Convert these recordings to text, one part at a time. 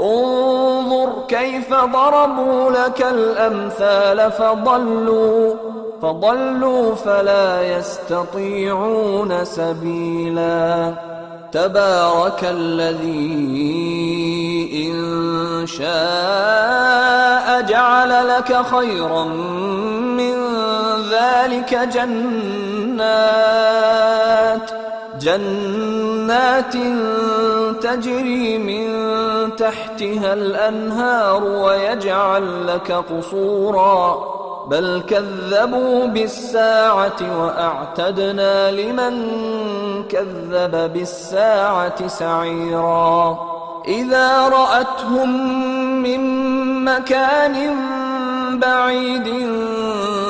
انظر كيف ضربوا لك الأمثال فضلوا فضلوا فلا يستطيعون سبيلا. تبارك الذي إن شاء جعل لك خيرا من ذلك جنات. جنات تجري من تحتها الأنهار ويجعل لك قصورا. بل كذبوا بالساعة وأعتدنا لمن كذب بالساعة سعيرا. إذا رأتهم من مكان بعيد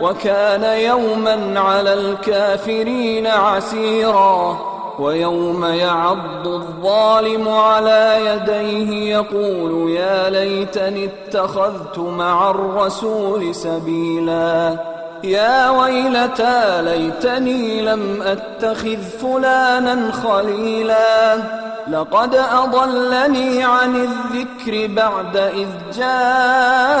وكان يوما على الكافرين عسيرا ويوم يعض الظالم على يديه يقول يا ليتني اتخذت مع الرسول سبيلا يا ويلتى ليتني لم أتخذ فلانا خليلا لقد أضلني عن الذكر بعد إذ جاءني.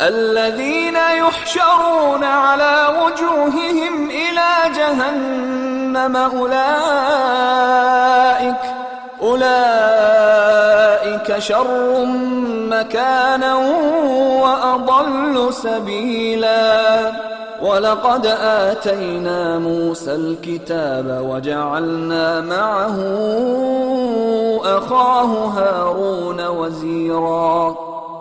الذين يحشرون على وجوههم إلى جهنم أولئك أولئك شر مكانا وأضل سبيلا. ولقد آتينا موسى الكتاب وجعلنا معه أخاه هارون وزيراً.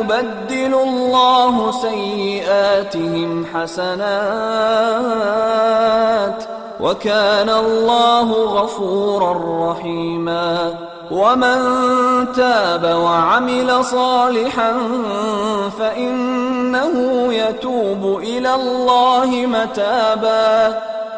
يبدل الله سيئاتهم حسنات وكان الله غفورا رحيما ومن تاب وعمل صالحا فإنه يتوب إلى الله متابا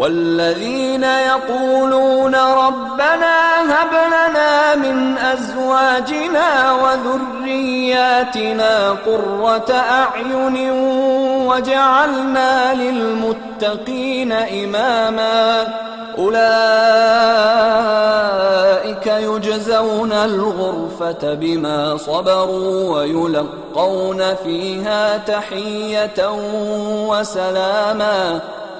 والذين يقولون ربنا هب لنا من أزواجنا وذرياتنا قرة أعين وجعلنا للمتقين إماما أولئك يجزون الغرفة بما صبروا ويلقون فيها تحية وسلاما